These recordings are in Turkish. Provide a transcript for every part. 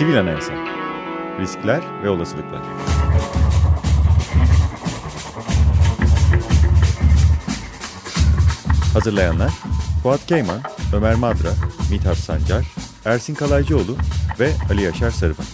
Sivil Anayasa Riskler ve Olasılıklar Hazırlayanlar Fuat Keyman, Ömer Madra, Mithat Sancar, Ersin Kalaycıoğlu ve Ali Yaşar Sarıban.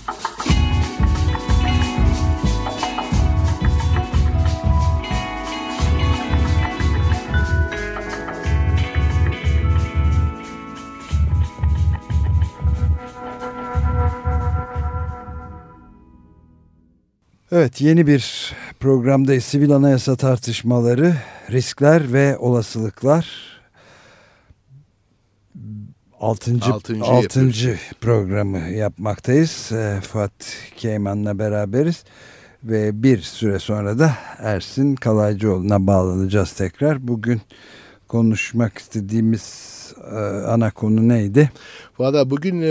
Evet yeni bir programda sivil anayasa tartışmaları, riskler ve olasılıklar. Altıncı, altıncı, altıncı programı yapmaktayız. E, Fuat Keyman'la beraberiz. Ve bir süre sonra da Ersin Kalaycıoğlu'na bağlanacağız tekrar. Bugün konuşmak istediğimiz e, ana konu neydi? Valla bugün e,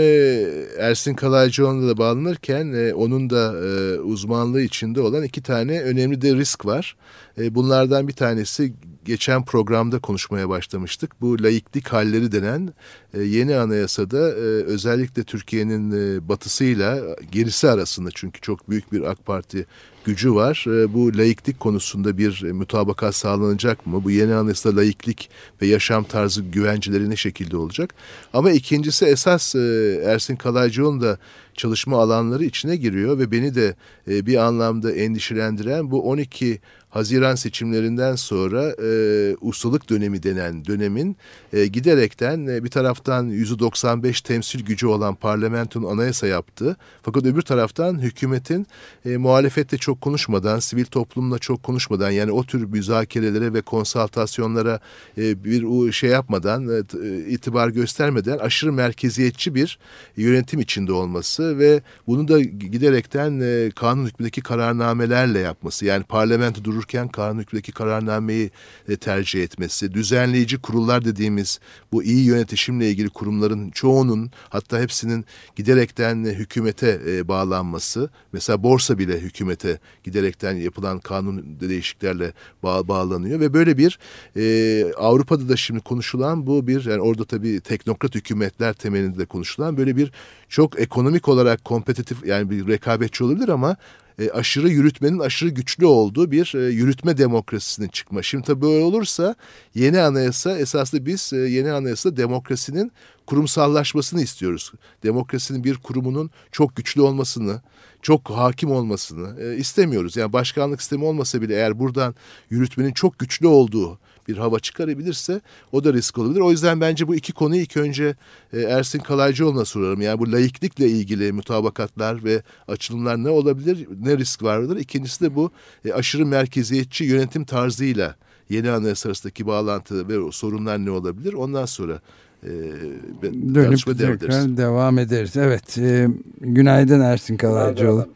Ersin Kalaycıoğlu'na da bağlanırken e, onun da uzmanlığı içinde olan iki tane önemli de risk var. Bunlardan bir tanesi geçen programda konuşmaya başlamıştık. Bu laiklik halleri denen e, yeni anayasada e, özellikle Türkiye'nin e, batısıyla gerisi arasında çünkü çok büyük bir AK Parti gücü var. Bu laiklik konusunda bir e, mutabakat sağlanacak mı? Bu yeni anayasada laiklik ve yaşam tarzı güvenceleri ne şekilde olacak? Ama ikincisi esas Ersin Kalaycıoğlu'nun da çalışma alanları içine giriyor ve beni de bir anlamda endişelendiren bu 12 Haziran seçimlerinden sonra e, ustalık dönemi denen dönemin e, giderekten e, bir taraftan %95 temsil gücü olan parlamentonun anayasa yaptığı fakat öbür taraftan hükümetin e, muhalefette çok konuşmadan, sivil toplumla çok konuşmadan yani o tür müzakerelere ve konsaltasyonlara e, bir şey yapmadan, e, itibar göstermeden aşırı merkeziyetçi bir yönetim içinde olması ve bunu da giderekten e, kanun hükmündeki kararnamelerle yapması yani parlamento durur dururken kanun hükmündeki kararnameyi e, tercih etmesi, düzenleyici kurullar dediğimiz bu iyi yönetişimle ilgili kurumların çoğunun hatta hepsinin giderekten e, hükümete e, bağlanması, mesela borsa bile hükümete giderekten yapılan kanun değişikliklerle bağ, bağlanıyor ve böyle bir e, Avrupa'da da şimdi konuşulan bu bir yani orada tabii teknokrat hükümetler temelinde de konuşulan böyle bir çok ekonomik olarak kompetitif yani bir rekabetçi olabilir ama e, aşırı yürütmenin aşırı güçlü olduğu bir e, yürütme demokrasisinin çıkma. Şimdi tabii böyle olursa yeni anayasa esasında biz e, yeni anayasada demokrasinin kurumsallaşmasını istiyoruz. Demokrasinin bir kurumunun çok güçlü olmasını, çok hakim olmasını istemiyoruz. Yani başkanlık sistemi olmasa bile eğer buradan yürütmenin çok güçlü olduğu bir hava çıkarabilirse o da risk olabilir. O yüzden bence bu iki konuyu ilk önce e, Ersin Kalaycıoğlu'na sorarım. Yani bu laiklikle ilgili mutabakatlar ve açılımlar ne olabilir, ne risk vardır? İkincisi de bu e, aşırı merkeziyetçi yönetim tarzıyla yeni anayasa arasındaki bağlantı ve sorunlar ne olabilir? Ondan sonra e, Dönüp tekrar devam ederiz. Evet, e, günaydın Ersin Kalaycıoğlu.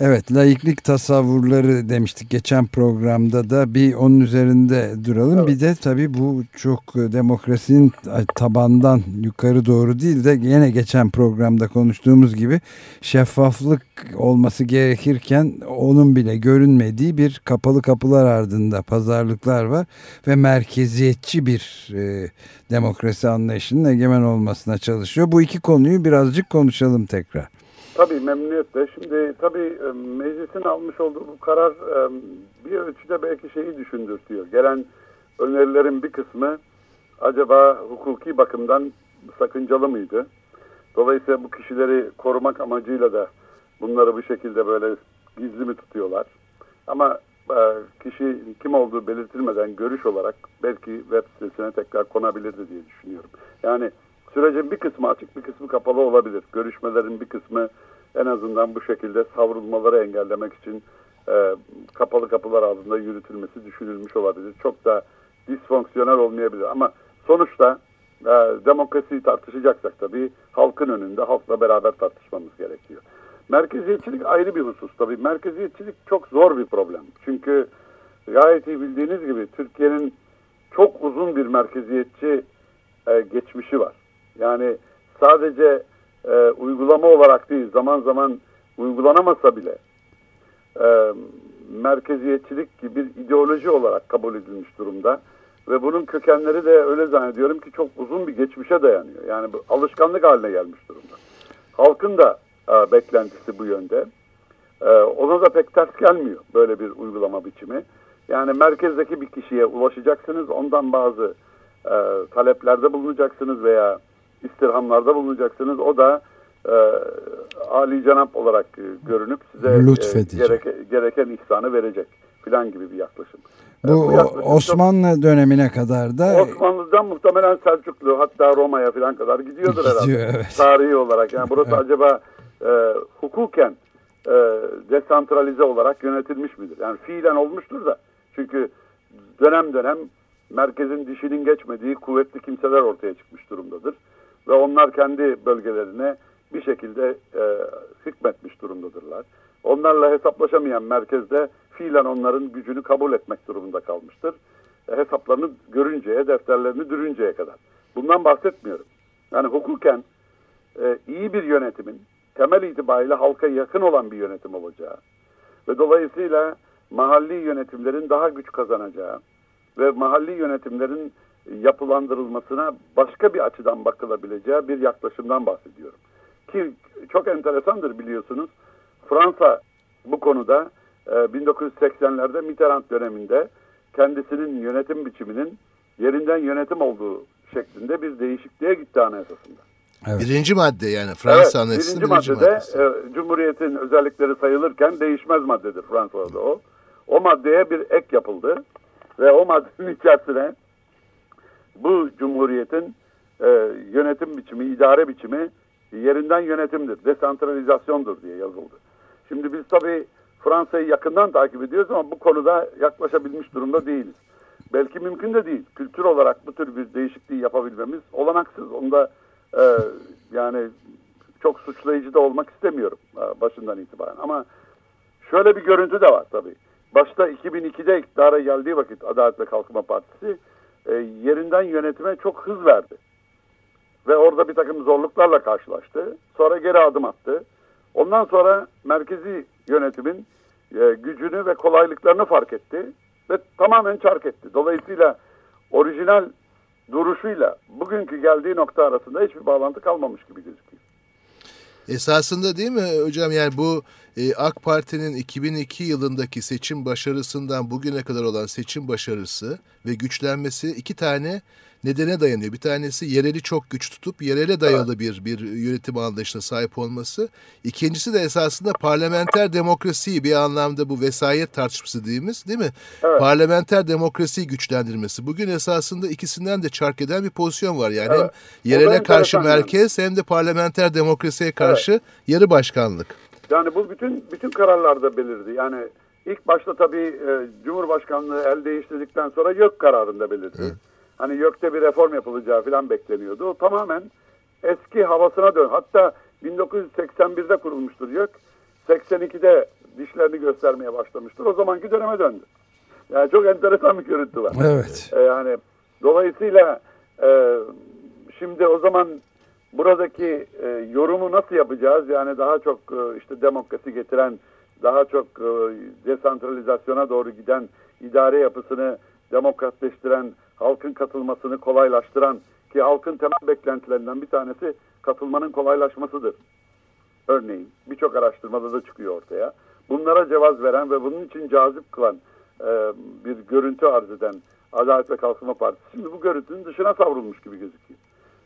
Evet laiklik tasavvurları demiştik geçen programda da bir onun üzerinde duralım. Evet. Bir de tabii bu çok e, demokrasinin tabandan yukarı doğru değil de yine geçen programda konuştuğumuz gibi şeffaflık olması gerekirken onun bile görünmediği bir kapalı kapılar ardında pazarlıklar var ve merkeziyetçi bir e, demokrasi anlayışının egemen olmasına çalışıyor. Bu iki konuyu birazcık konuşalım tekrar. Tabii memnuniyetle. Şimdi tabii e, meclisin almış olduğu bu karar e, bir ölçüde belki şeyi düşündürtüyor. Gelen önerilerin bir kısmı acaba hukuki bakımdan sakıncalı mıydı? Dolayısıyla bu kişileri korumak amacıyla da bunları bu şekilde böyle gizli mi tutuyorlar? Ama e, kişi kim olduğu belirtilmeden görüş olarak belki web sitesine tekrar konabilirdi diye düşünüyorum. Yani Sürecin bir kısmı açık bir kısmı kapalı olabilir. Görüşmelerin bir kısmı en azından bu şekilde savrulmaları engellemek için e, kapalı kapılar altında yürütülmesi düşünülmüş olabilir. Çok da disfonksiyonel olmayabilir ama sonuçta e, demokrasiyi tartışacaksak tabii halkın önünde halkla beraber tartışmamız gerekiyor. Merkeziyetçilik ayrı bir husus tabii. Merkeziyetçilik çok zor bir problem. Çünkü gayet iyi bildiğiniz gibi Türkiye'nin çok uzun bir merkeziyetçi e, geçmişi var. Yani sadece e, uygulama olarak değil zaman zaman uygulanamasa bile e, merkeziyetçilik gibi bir ideoloji olarak kabul edilmiş durumda. Ve bunun kökenleri de öyle zannediyorum ki çok uzun bir geçmişe dayanıyor. Yani bu alışkanlık haline gelmiş durumda. Halkın da e, beklentisi bu yönde. E, ona da pek ters gelmiyor böyle bir uygulama biçimi. Yani merkezdeki bir kişiye ulaşacaksınız, ondan bazı e, taleplerde bulunacaksınız veya istirhamlarda bulunacaksınız. O da e, Ali Cenap olarak e, görünüp size e, gereke, gereken ihsanı verecek filan gibi bir yaklaşım. Bu, bu yaklaşım Osmanlı çok, dönemine kadar da Osmanlı'dan muhtemelen Selçuklu hatta Roma'ya filan kadar gidiyordur Gidiyor, herhalde. Evet. Tarihi olarak. Yani burası evet. acaba e, hukuken e, desantralize olarak yönetilmiş midir? Yani fiilen olmuştur da. Çünkü dönem dönem merkezin dişinin geçmediği kuvvetli kimseler ortaya çıkmış durumdadır. Ve onlar kendi bölgelerine bir şekilde e, hükmetmiş durumdadırlar. Onlarla hesaplaşamayan merkezde fiilen onların gücünü kabul etmek durumunda kalmıştır. E, hesaplarını görünceye, defterlerini dürünceye kadar. Bundan bahsetmiyorum. Yani hukuken e, iyi bir yönetimin temel itibariyle halka yakın olan bir yönetim olacağı ve dolayısıyla mahalli yönetimlerin daha güç kazanacağı ve mahalli yönetimlerin yapılandırılmasına başka bir açıdan bakılabileceği bir yaklaşımdan bahsediyorum. Ki çok enteresandır biliyorsunuz. Fransa bu konuda 1980'lerde e, Mitterrand döneminde kendisinin yönetim biçiminin yerinden yönetim olduğu şeklinde bir değişikliğe gitti anayasasında. Evet. Birinci madde yani Fransa evet, birinci, birinci maddede maddesi. e, Cumhuriyet'in özellikleri sayılırken değişmez maddedir Fransa'da o. O maddeye bir ek yapıldı ve o maddenin içerisine bu Cumhuriyet'in e, yönetim biçimi, idare biçimi yerinden yönetimdir, desantralizasyondur diye yazıldı. Şimdi biz tabii Fransa'yı yakından takip ediyoruz ama bu konuda yaklaşabilmiş durumda değiliz. Belki mümkün de değil. Kültür olarak bu tür bir değişikliği yapabilmemiz olanaksız. Onda e, yani çok suçlayıcı da olmak istemiyorum e, başından itibaren. Ama şöyle bir görüntü de var tabii. Başta 2002'de iktidara geldiği vakit Adalet ve Kalkınma Partisi e, yerinden yönetime çok hız verdi. Ve orada bir takım zorluklarla karşılaştı. Sonra geri adım attı. Ondan sonra merkezi yönetimin e, gücünü ve kolaylıklarını fark etti ve tamamen çark etti. Dolayısıyla orijinal duruşuyla bugünkü geldiği nokta arasında hiçbir bağlantı kalmamış gibi gözüküyor. Esasında değil mi hocam? Yani bu e, AK Parti'nin 2002 yılındaki seçim başarısından bugüne kadar olan seçim başarısı ve güçlenmesi iki tane nedene dayanıyor. Bir tanesi yereli çok güç tutup yerele dayalı evet. bir bir yönetim anlayışına sahip olması. İkincisi de esasında parlamenter demokrasiyi bir anlamda bu vesayet tartışması dediğimiz değil mi? Evet. Parlamenter demokrasiyi güçlendirmesi. Bugün esasında ikisinden de çark eden bir pozisyon var. Yani evet. hem yerele karşı merkez hem de parlamenter demokrasiye karşı evet. yarı başkanlık. Yani bu bütün bütün kararlarda belirdi. Yani ilk başta tabii e, Cumhurbaşkanlığı el değiştirdikten sonra yok kararında belirdi. Hı hani YÖK'te bir reform yapılacağı falan bekleniyordu. O tamamen eski havasına dön. Hatta 1981'de kurulmuştur YÖK. 82'de dişlerini göstermeye başlamıştır. O zamanki döneme döndü. Yani çok enteresan bir görüntü var. Evet. Ee, yani dolayısıyla e, şimdi o zaman buradaki e, yorumu nasıl yapacağız? Yani daha çok e, işte demokrasi getiren, daha çok e, desantralizasyona doğru giden idare yapısını demokratleştiren halkın katılmasını kolaylaştıran ki halkın temel beklentilerinden bir tanesi katılmanın kolaylaşmasıdır. Örneğin birçok araştırmada da çıkıyor ortaya. Bunlara cevaz veren ve bunun için cazip kılan e, bir görüntü arz eden Adalet ve Kalkınma Partisi şimdi bu görüntünün dışına savrulmuş gibi gözüküyor.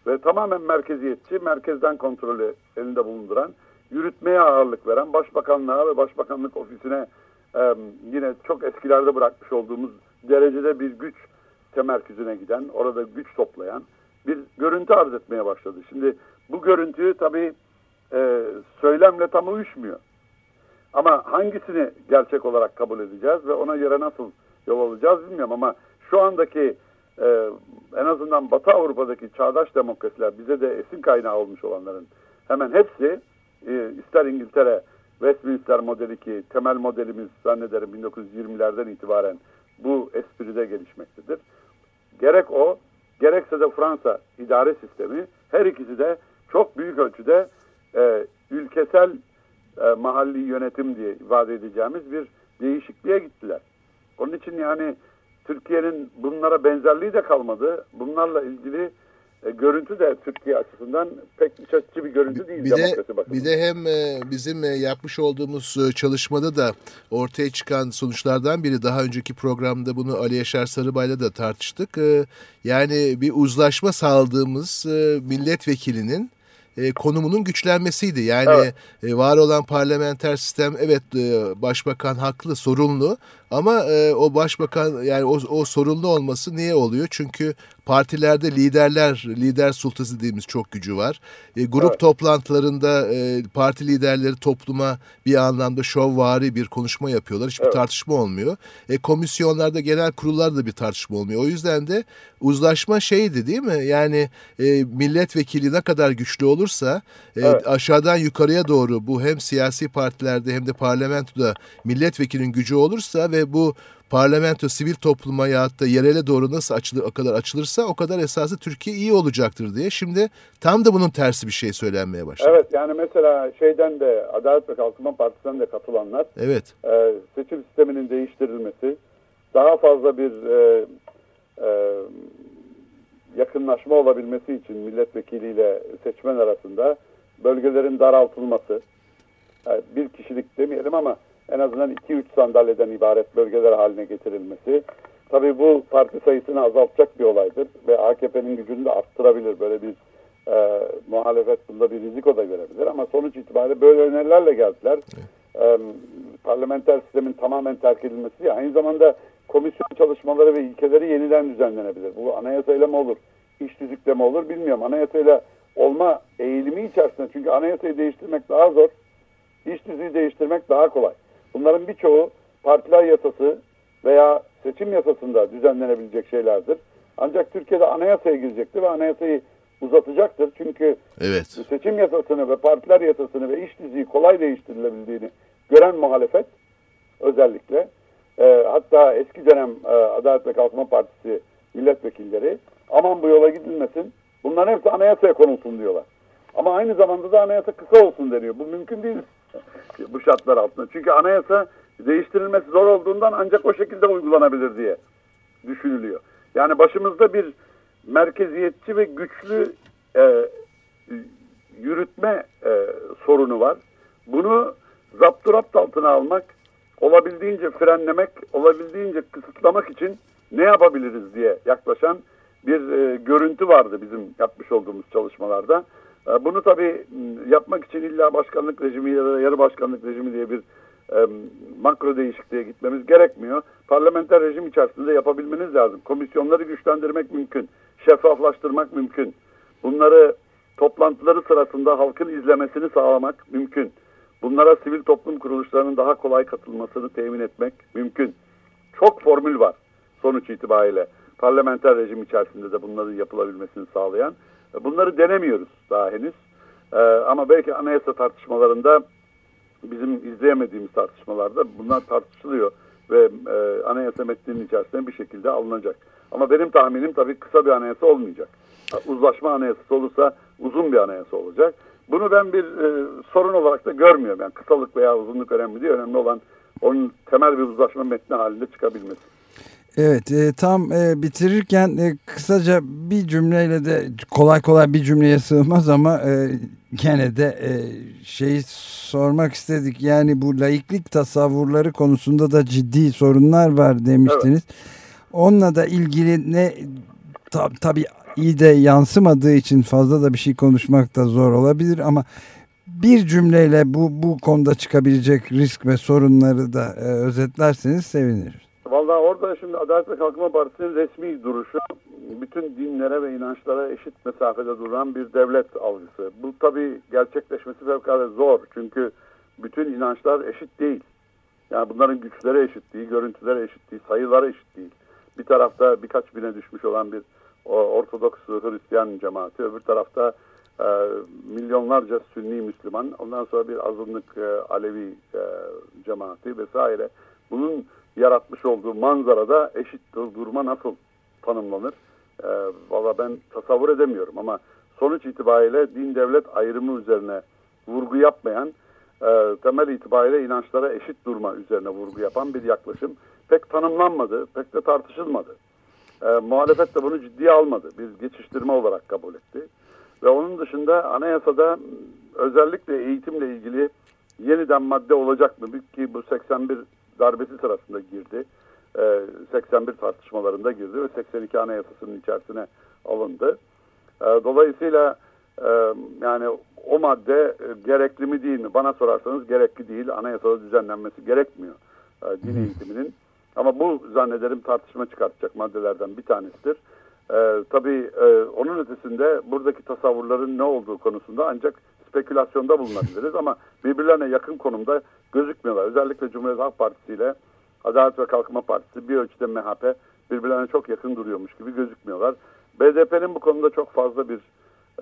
Ve tamamen merkeziyetçi, merkezden kontrolü elinde bulunduran, yürütmeye ağırlık veren, başbakanlığa ve başbakanlık ofisine e, yine çok eskilerde bırakmış olduğumuz derecede bir güç temerküzüne giden, orada güç toplayan bir görüntü arz etmeye başladı. Şimdi bu görüntüyü tabii e, söylemle tam uyuşmuyor. Ama hangisini gerçek olarak kabul edeceğiz ve ona göre nasıl yol alacağız bilmiyorum ama şu andaki e, en azından Batı Avrupa'daki çağdaş demokrasiler bize de esin kaynağı olmuş olanların hemen hepsi e, ister İngiltere Westminster modeli ki temel modelimiz zannederim 1920'lerden itibaren bu espride gelişmektedir. Gerek o, gerekse de Fransa idare sistemi her ikisi de çok büyük ölçüde e, ülkesel e, mahalli yönetim diye ifade edeceğimiz bir değişikliğe gittiler. Onun için yani Türkiye'nin bunlara benzerliği de kalmadı. Bunlarla ilgili e, görüntü de Türkiye açısından pek iç açıcı bir görüntü değil. Bir de, bir de hem e, bizim e, yapmış olduğumuz çalışmada da ortaya çıkan sonuçlardan biri daha önceki programda bunu Ali Yaşar Sarıbay'la da tartıştık. Yani bir uzlaşma sağladığımız milletvekilinin e, konumunun güçlenmesiydi. Yani evet. e, var olan parlamenter sistem evet e, başbakan haklı, sorunlu ama e, o başbakan yani o, o sorunlu olması niye oluyor? Çünkü partilerde liderler, lider sultası dediğimiz çok gücü var. E, grup evet. toplantılarında e, parti liderleri topluma bir anlamda şovvari bir konuşma yapıyorlar. Hiçbir evet. tartışma olmuyor. E, komisyonlarda, genel kurullarda bir tartışma olmuyor. O yüzden de uzlaşma şeydi değil mi? Yani e, milletvekili ne kadar güçlü olursa e, evet. aşağıdan yukarıya doğru bu hem siyasi partilerde hem de parlamentoda milletvekilinin gücü olursa ve bu parlamento sivil topluma ya da yerele doğru nasıl açılır, o kadar açılırsa o kadar esası Türkiye iyi olacaktır diye. Şimdi tam da bunun tersi bir şey söylenmeye başladı. Evet yani mesela şeyden de Adalet ve Kalkınma Partisi'nden de katılanlar evet. e, seçim sisteminin değiştirilmesi daha fazla bir e, e, yakınlaşma olabilmesi için milletvekiliyle seçmen arasında bölgelerin daraltılması yani e, bir kişilik demeyelim ama en azından 2-3 sandalyeden ibaret bölgeler haline getirilmesi. Tabii bu parti sayısını azaltacak bir olaydır ve AKP'nin gücünü de arttırabilir. Böyle bir e, muhalefet bunda bir riziko da görebilir ama sonuç itibariyle böyle önerilerle geldiler. E, parlamenter sistemin tamamen terk edilmesi aynı zamanda komisyon çalışmaları ve ilkeleri yeniden düzenlenebilir. Bu anayasayla mı olur, iş tüzükle mi olur bilmiyorum. Anayasayla olma eğilimi içerisinde çünkü anayasayı değiştirmek daha zor, iş tüzüğü değiştirmek daha kolay. Bunların birçoğu partiler yasası veya seçim yasasında düzenlenebilecek şeylerdir. Ancak Türkiye'de anayasaya girecektir ve anayasayı uzatacaktır. Çünkü evet. seçim yasasını ve partiler yasasını ve iş diziyi kolay değiştirilebildiğini gören muhalefet özellikle e, hatta eski dönem e, Adalet ve Kalkınma Partisi milletvekilleri aman bu yola gidilmesin bunların hepsi anayasaya konulsun diyorlar. Ama aynı zamanda da anayasa kısa olsun deniyor. Bu mümkün değil bu şartlar altında. Çünkü anayasa değiştirilmesi zor olduğundan ancak o şekilde uygulanabilir diye düşünülüyor. Yani başımızda bir merkeziyetçi ve güçlü e, yürütme e, sorunu var. Bunu zapturapt altına almak, olabildiğince frenlemek, olabildiğince kısıtlamak için ne yapabiliriz diye yaklaşan bir e, görüntü vardı bizim yapmış olduğumuz çalışmalarda. E, bunu tabii yapmak için illa başkanlık rejimi ya da yarı başkanlık rejimi diye bir e, makro değişikliğe gitmemiz gerekmiyor. Parlamenter rejim içerisinde yapabilmeniz lazım. Komisyonları güçlendirmek mümkün. Şeffaflaştırmak mümkün. Bunları toplantıları sırasında halkın izlemesini sağlamak mümkün. Bunlara sivil toplum kuruluşlarının daha kolay katılmasını temin etmek mümkün. Çok formül var sonuç itibariyle. Parlamenter rejim içerisinde de bunların yapılabilmesini sağlayan. Bunları denemiyoruz daha henüz. Ee, ama belki anayasa tartışmalarında bizim izleyemediğimiz tartışmalarda bunlar tartışılıyor ve e, anayasa metninin içerisinde bir şekilde alınacak. Ama benim tahminim tabii kısa bir anayasa olmayacak. Uzlaşma anayasası olursa uzun bir anayasa olacak. Bunu ben bir e, sorun olarak da görmüyorum. Yani kısalık veya uzunluk önemli değil. Önemli olan onun temel bir uzlaşma metni halinde çıkabilmesi. Evet e, tam e, bitirirken e, kısaca bir cümleyle de kolay kolay bir cümleye sığmaz ama e, gene de e, şeyi sormak istedik. Yani bu laiklik tasavvurları konusunda da ciddi sorunlar var demiştiniz. Evet. Onunla da ilgili ne tab tabii iyi de yansımadığı için fazla da bir şey konuşmak da zor olabilir ama bir cümleyle bu bu konuda çıkabilecek risk ve sorunları da e, özetlerseniz seviniriz. Vallahi orada şimdi Adalet ve Kalkınma Partisi'nin resmi duruşu bütün dinlere ve inançlara eşit mesafede duran bir devlet algısı. Bu tabii gerçekleşmesi fevkalade zor. Çünkü bütün inançlar eşit değil. Yani bunların güçleri eşit değil, görüntüleri eşit değil, sayıları eşit değil. Bir tarafta birkaç bine düşmüş olan bir Ortodoks Hristiyan cemaati, öbür tarafta e, milyonlarca Sünni Müslüman, ondan sonra bir azınlık e, Alevi e, cemaati vesaire. Bunun yaratmış olduğu manzarada eşit durma nasıl tanımlanır? E, Valla ben tasavvur edemiyorum ama sonuç itibariyle din devlet ayrımı üzerine vurgu yapmayan, e, temel itibariyle inançlara eşit durma üzerine vurgu yapan bir yaklaşım pek tanımlanmadı, pek de tartışılmadı. E, muhalefet de bunu ciddiye almadı. Biz geçiştirme olarak kabul etti. Ve onun dışında anayasada özellikle eğitimle ilgili yeniden madde olacak mı? Ki bu 81 darbesi sırasında girdi. E, 81 tartışmalarında girdi ve 82 anayasasının içerisine alındı. E, dolayısıyla e, yani o madde e, gerekli mi değil mi? Bana sorarsanız gerekli değil. Anayasada düzenlenmesi gerekmiyor e, din eğitiminin. Ama bu zannederim tartışma çıkartacak maddelerden bir tanesidir. Ee, tabii e, onun ötesinde buradaki tasavvurların ne olduğu konusunda ancak spekülasyonda bulunabiliriz ama birbirlerine yakın konumda gözükmüyorlar. Özellikle Cumhuriyet Halk Partisi ile Adalet ve Kalkınma Partisi bir ölçüde MHP birbirlerine çok yakın duruyormuş gibi gözükmüyorlar. BDP'nin bu konuda çok fazla bir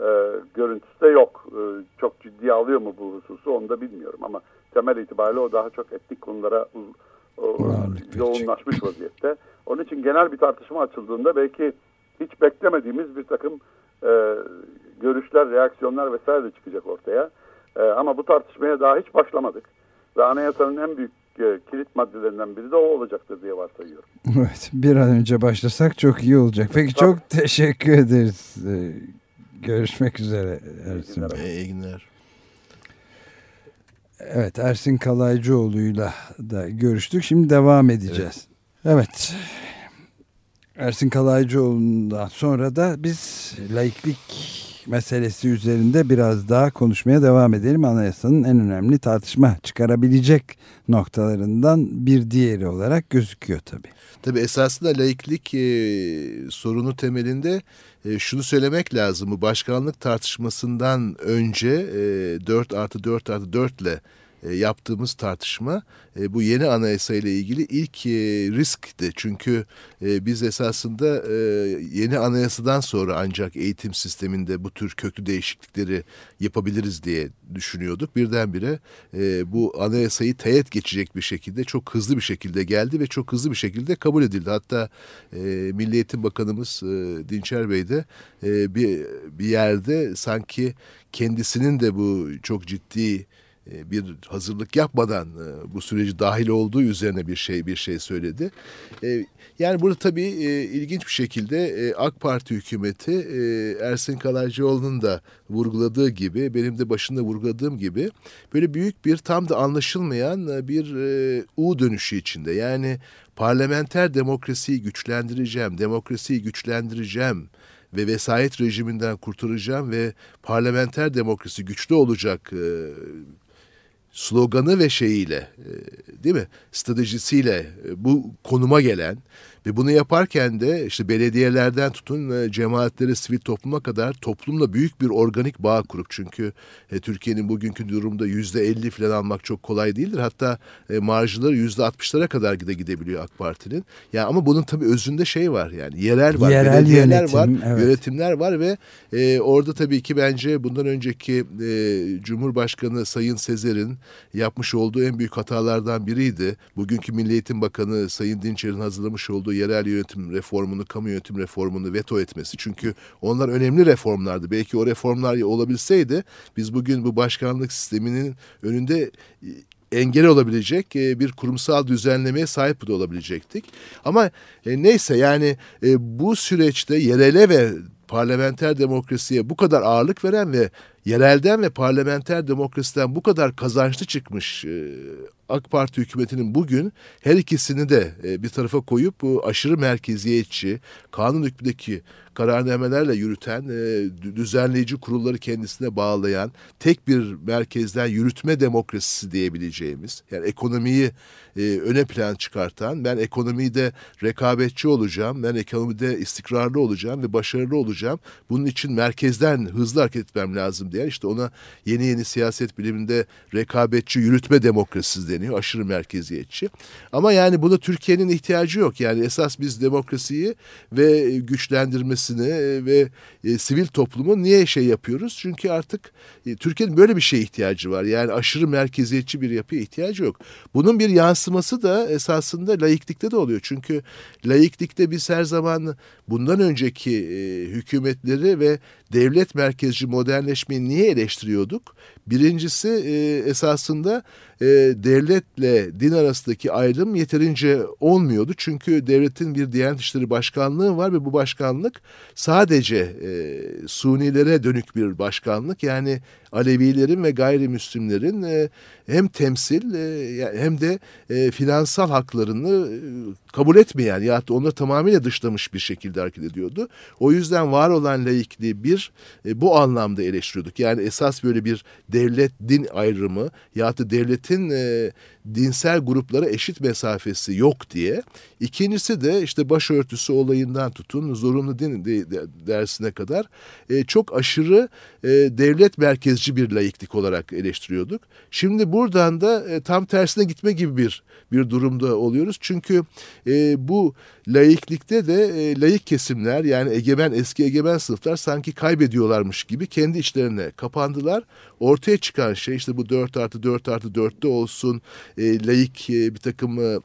e, görüntüsü de yok. E, çok ciddiye alıyor mu bu hususu onu da bilmiyorum ama temel itibariyle o daha çok etnik konulara o, yoğunlaşmış vaziyette. Onun için genel bir tartışma açıldığında belki hiç beklemediğimiz bir takım e, görüşler, reaksiyonlar vesaire de çıkacak ortaya. E, ama bu tartışmaya daha hiç başlamadık. Ve anayasanın en büyük e, kilit maddelerinden biri de o olacaktır diye varsayıyorum. Evet, bir an önce başlasak çok iyi olacak. Peki Tabii. çok teşekkür ederiz. E, görüşmek üzere Ersin Bey. İyi günler. Evet Ersin Kalaycıoğlu'yla da görüştük. Şimdi devam edeceğiz. Evet. evet. Ersin Kalaycıoğlu'ndan sonra da biz laiklik meselesi üzerinde biraz daha konuşmaya devam edelim. Anayasanın en önemli tartışma çıkarabilecek noktalarından bir diğeri olarak gözüküyor tabii. Tabii esasında laiklik e, sorunu temelinde e, şunu söylemek lazım. Bu başkanlık tartışmasından önce e, 4 artı 4 artı 4 ile e, yaptığımız tartışma e, bu yeni anayasa ile ilgili ilk e, riskti. Çünkü biz esasında yeni anayasadan sonra ancak eğitim sisteminde bu tür köklü değişiklikleri yapabiliriz diye düşünüyorduk. Birdenbire bu anayasayı teğet geçecek bir şekilde çok hızlı bir şekilde geldi ve çok hızlı bir şekilde kabul edildi. Hatta Milli Eğitim Bakanımız Dinçer Bey de bir, bir yerde sanki kendisinin de bu çok ciddi e, bir hazırlık yapmadan e, bu süreci dahil olduğu üzerine bir şey bir şey söyledi. E, yani burada tabii ilginç bir şekilde AK Parti hükümeti Ersin Kalaycıoğlu'nun da vurguladığı gibi benim de başında vurguladığım gibi böyle büyük bir tam da anlaşılmayan bir U dönüşü içinde. Yani parlamenter demokrasiyi güçlendireceğim, demokrasiyi güçlendireceğim ve vesayet rejiminden kurtaracağım ve parlamenter demokrasi güçlü olacak sloganı ve şeyiyle e, değil mi? Stratejisiyle e, bu konuma gelen ve bunu yaparken de işte belediyelerden tutun e, cemaatlere, sivil topluma kadar toplumla büyük bir organik bağ kurup çünkü e, Türkiye'nin bugünkü durumda yüzde elli falan almak çok kolay değildir. Hatta e, marjları yüzde altmışlara kadar gide gidebiliyor AK Parti'nin. Yani ama bunun tabii özünde şey var yani yerel var, yerel yönetim, var, evet. yönetimler var ve e, orada tabii ki bence bundan önceki e, Cumhurbaşkanı Sayın Sezer'in yapmış olduğu en büyük hatalardan biriydi. Bugünkü Milli Eğitim Bakanı Sayın Dinçer'in hazırlamış olduğu yerel yönetim reformunu, kamu yönetim reformunu veto etmesi. Çünkü onlar önemli reformlardı. Belki o reformlar olabilseydi biz bugün bu başkanlık sisteminin önünde e, engel olabilecek e, bir kurumsal düzenlemeye sahip de olabilecektik. Ama e, neyse yani bu süreçte yerele ve parlamenter demokrasiye bu kadar ağırlık veren ve yerelden ve parlamenter demokrasiden bu kadar kazançlı çıkmış AK Parti hükümetinin bugün her ikisini de e, bir tarafa koyup bu aşırı merkeziyetçi, kanun hükmündeki kararnamelerle yürüten, e, düzenleyici kurulları kendisine bağlayan, tek bir merkezden yürütme demokrasisi diyebileceğimiz, yani ekonomiyi e, öne plan çıkartan, ben ekonomide rekabetçi olacağım, ben ekonomide istikrarlı olacağım ve başarılı olacağım. Bunun için merkezden hızlı hareket etmem lazım diye işte ona yeni yeni siyaset biliminde rekabetçi yürütme demokrasisi deniyor, aşırı merkeziyetçi. Ama yani buna Türkiye'nin ihtiyacı yok. Yani esas biz demokrasiyi ve güçlendirmesini e, ve e, sivil toplumu niye şey yapıyoruz? Çünkü artık e, Türkiye'nin böyle bir şeye ihtiyacı var. Yani aşırı merkeziyetçi bir yapıya ihtiyacı yok. Bunun bir yansıması da esasında laiklikte de oluyor. Çünkü laiklikte biz her zaman bundan önceki e, hükümetleri ve devlet merkezci modernleşmeyi niye eleştiriyorduk? Birincisi e, esasında e, devletle din arasındaki ayrım yeterince olmuyordu. Çünkü devletin bir Diyanet İşleri Başkanlığı var ve bu başkanlık sadece e, Sunilere dönük bir başkanlık. Yani Alevilerin ve gayrimüslimlerin e, hem temsil e, hem de e, finansal haklarını e, kabul etmeyen ya da onları tamamıyla dışlamış bir şekilde hareket ediyordu. O yüzden var olan laikliği bir e, bu anlamda eleştiriyorduk. Yani esas böyle bir devlet din ayrımı ya da devletin e, dinsel gruplara eşit mesafesi yok diye. İkincisi de işte başörtüsü olayından tutun zorunlu din dersine kadar e, çok aşırı e, devlet merkezci bir laiklik olarak eleştiriyorduk. Şimdi buradan da e, tam tersine gitme gibi bir bir durumda oluyoruz. Çünkü e, bu laiklikte de e, laik kesimler yani egemen eski egemen sınıflar sanki kaybediyorlarmış gibi kendi içlerine kapandılar. Ortaya çıkan şey işte bu 4 artı 4 artı 4'te olsun e, laik e, bir takım e,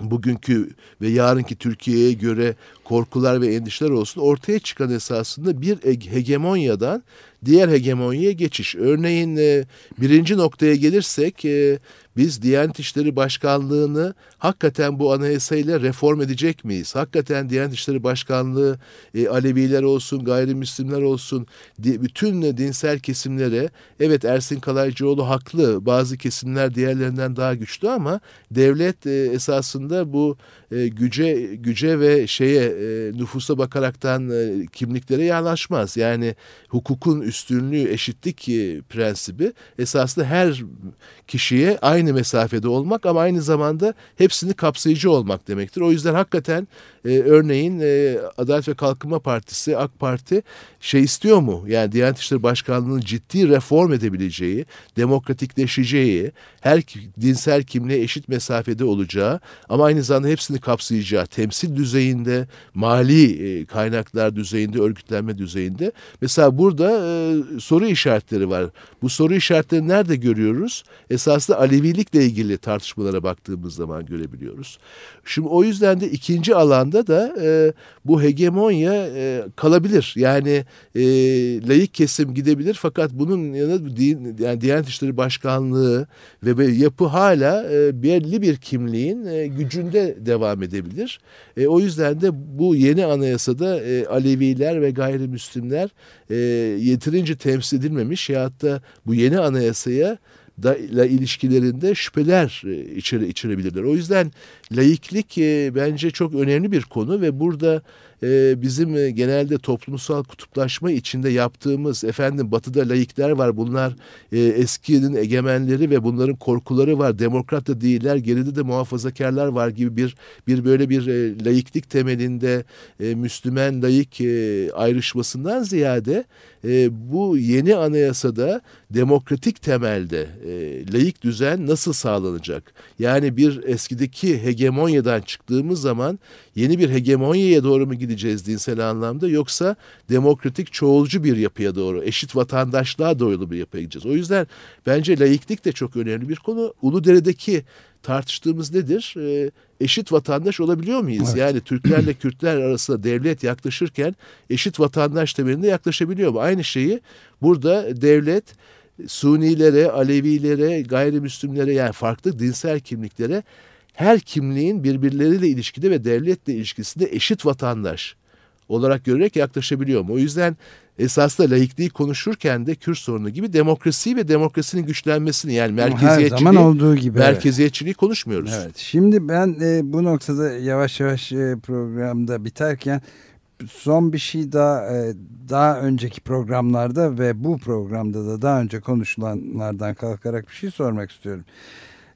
bugünkü ve yarınki Türkiye'ye göre korkular ve endişeler olsun ortaya çıkan esasında bir hegemonyadan diğer hegemonyaya geçiş. Örneğin e, birinci noktaya gelirsek e, biz Diyanet İşleri Başkanlığı'nı hakikaten bu anayasayla reform edecek miyiz? Hakikaten Diyanet İşleri Başkanlığı e, Aleviler olsun, gayrimüslimler olsun, bütün dinsel kesimlere evet Ersin Kalaycıoğlu haklı. Bazı kesimler diğerlerinden daha güçlü ama devlet esasında bu güce güce ve şeye e, nüfusa bakaraktan e, kimliklere yanaşmaz. Yani hukukun üstünlüğü, eşitlik e, prensibi esasında her kişiye aynı mesafede olmak ama aynı zamanda hepsini kapsayıcı olmak demektir. O yüzden hakikaten e, örneğin e, Adalet ve Kalkınma Partisi, AK Parti şey istiyor mu? Yani Diyanet İşleri Başkanlığı'nın ciddi reform edebileceği, demokratikleşeceği, her dinsel kimliğe eşit mesafede olacağı ama aynı zamanda hepsini kapsayacağı, temsil düzeyinde, mali e, kaynaklar düzeyinde, örgütlenme düzeyinde. Mesela burada e, soru işaretleri var. Bu soru işaretlerini nerede görüyoruz? Esasında Alevilikle ilgili tartışmalara baktığımız zaman görebiliyoruz. Şimdi o yüzden de ikinci alanda da e, bu hegemonya e, kalabilir. Yani e, layık kesim gidebilir fakat bunun yanında din, yani Diyanet İşleri Başkanlığı ve yapı hala e, belli bir kimliğin e, gücünde devam edebilir. E, o yüzden de bu yeni anayasada e, Aleviler ve gayrimüslimler e, yeterince temsil edilmemiş ya da bu yeni anayasaya da ile ilişkilerinde şüpheler e, içere, içerebilirler. O yüzden laiklik e, bence çok önemli bir konu ve burada e, bizim e, genelde toplumsal kutuplaşma içinde yaptığımız efendim batıda laikler var bunlar e, eskinin egemenleri ve bunların korkuları var demokrat da değiller geride de muhafazakarlar var gibi bir bir böyle bir e, laiklik temelinde e, Müslüman laik e, ayrışmasından ziyade e, bu yeni anayasada demokratik temelde e, laik düzen nasıl sağlanacak? Yani bir eskideki hegemonyadan çıktığımız zaman yeni bir hegemonyaya doğru mu gideceğiz dinsel anlamda yoksa demokratik çoğulcu bir yapıya doğru, eşit vatandaşlığa doğru bir yapıya gideceğiz. O yüzden bence laiklik de çok önemli bir konu. Uludere'deki tartıştığımız nedir? E, eşit vatandaş olabiliyor muyuz? Evet. Yani Türklerle Kürtler arasında devlet yaklaşırken eşit vatandaş temelinde yaklaşabiliyor mu? Aynı şeyi burada devlet Sunilere, Alevilere, gayrimüslimlere yani farklı dinsel kimliklere her kimliğin birbirleriyle ilişkide ve devletle ilişkisinde eşit vatandaş olarak görerek yaklaşabiliyor mu? O yüzden esasında laikliği konuşurken de Kürt sorunu gibi demokrasi ve demokrasinin güçlenmesini yani merkeziyetçiliği, Her zaman olduğu gibi, merkeziyetçiliği evet. konuşmuyoruz. Evet. Şimdi ben e, bu noktada yavaş yavaş e, programda biterken son bir şey daha e, daha önceki programlarda ve bu programda da daha önce konuşulanlardan kalkarak bir şey sormak istiyorum.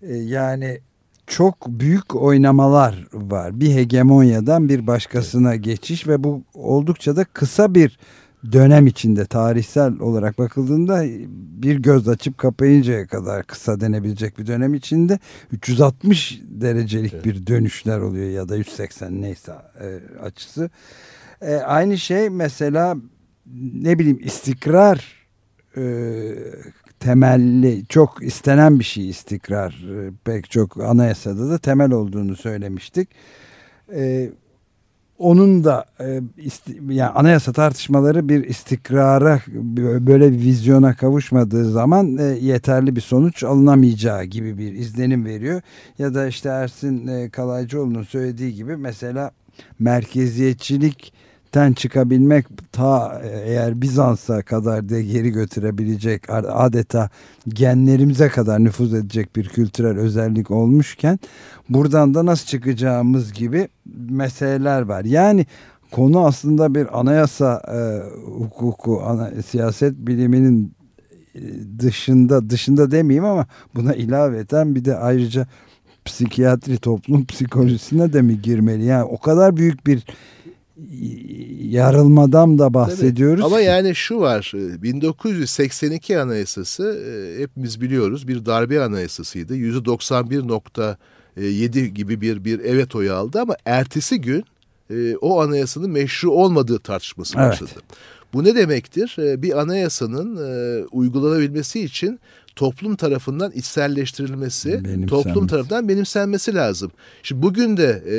E, yani çok büyük oynamalar var. Bir hegemonyadan bir başkasına geçiş ve bu oldukça da kısa bir dönem içinde tarihsel olarak bakıldığında bir göz açıp kapayıncaya kadar kısa denebilecek bir dönem içinde 360 derecelik evet. bir dönüşler oluyor ya da 180 neyse e, açısı. E, aynı şey mesela ne bileyim istikrar e, temelli çok istenen bir şey istikrar e, pek çok anayasada da temel olduğunu söylemiştik. E, onun da e, yani anayasa tartışmaları bir istikrara böyle bir vizyona kavuşmadığı zaman e, yeterli bir sonuç alınamayacağı gibi bir izlenim veriyor. Ya da işte Ersin e, Kalaycıoğlu'nun söylediği gibi mesela merkeziyetçilik ten çıkabilmek ta eğer Bizans'a kadar da geri götürebilecek adeta genlerimize kadar nüfuz edecek bir kültürel özellik olmuşken buradan da nasıl çıkacağımız gibi meseleler var. Yani konu aslında bir anayasa e, hukuku, ana, siyaset biliminin e, dışında dışında demeyeyim ama buna ilaveten bir de ayrıca psikiyatri toplum psikolojisine de mi girmeli? Yani o kadar büyük bir yarılmadan da bahsediyoruz. Tabii. Ama yani şu var 1982 e, anayasası e, hepimiz biliyoruz bir darbe anayasasıydı. %91.7 gibi bir bir evet oyu aldı ama ertesi gün e, o anayasanın meşru olmadığı tartışması başladı. Evet. Bu ne demektir? Bir anayasanın uygulanabilmesi için toplum tarafından içselleştirilmesi, toplum tarafından benimsenmesi lazım. Şimdi bugün de e,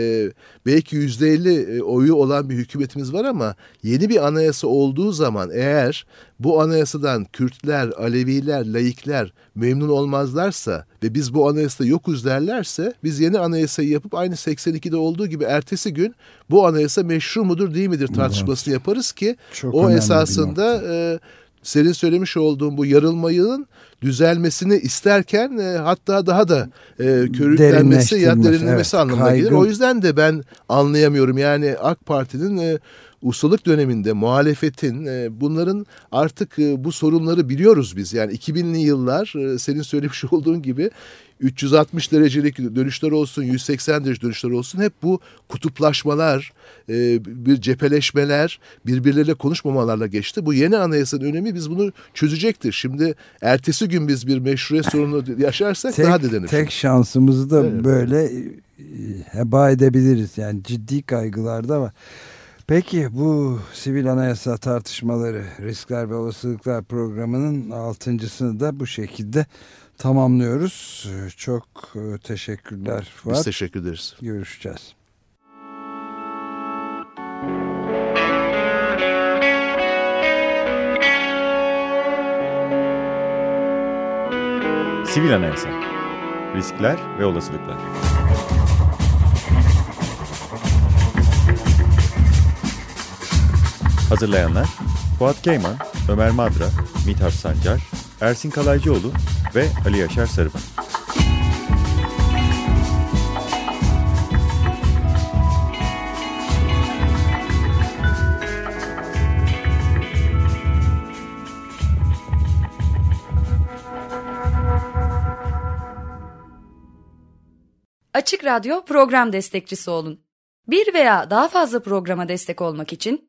belki yüzde elli e, oyu olan bir hükümetimiz var ama yeni bir anayasa olduğu zaman eğer bu anayasadan Kürtler, Aleviler, laikler memnun olmazlarsa ve biz bu anayasada yokuz derlerse biz yeni anayasayı yapıp aynı 82'de olduğu gibi ertesi gün bu anayasa meşru mudur değil midir tartışmasını yaparız ki Çok o esasında e, senin söylemiş olduğun bu yarılmayının düzelmesini isterken e, hatta daha da e, körüklenmesi ya derinlemesi evet, anlamına gelir. O yüzden de ben anlayamıyorum. Yani AK Parti'nin e, ustalık döneminde muhalefetin e, bunların artık e, bu sorunları biliyoruz biz. Yani 2000'li yıllar e, senin söylemiş olduğun gibi 360 derecelik dönüşler olsun, 180 derece dönüşler olsun hep bu kutuplaşmalar, e, bir cepheleşmeler, birbirleriyle konuşmamalarla geçti. Bu yeni anayasanın önemi biz bunu çözecektir. Şimdi ertesi gün biz bir meşruiyet sorunu yaşarsak tek, daha denir. Tek şansımızı da evet. böyle heba edebiliriz. Yani ciddi kaygılar da var. Peki bu sivil anayasa tartışmaları riskler ve olasılıklar programının altıncısını da bu şekilde tamamlıyoruz. Çok e, teşekkürler Fuat. Biz teşekkür ederiz. Görüşeceğiz. Sivil Anayasa Riskler ve Olasılıklar Hazırlayanlar Fuat Keyman, Ömer Madra, Mithat Sancar, Ersin Kalaycıoğlu ve Ali Yaşar Sarıban. Açık Radyo program destekçisi olun. Bir veya daha fazla programa destek olmak için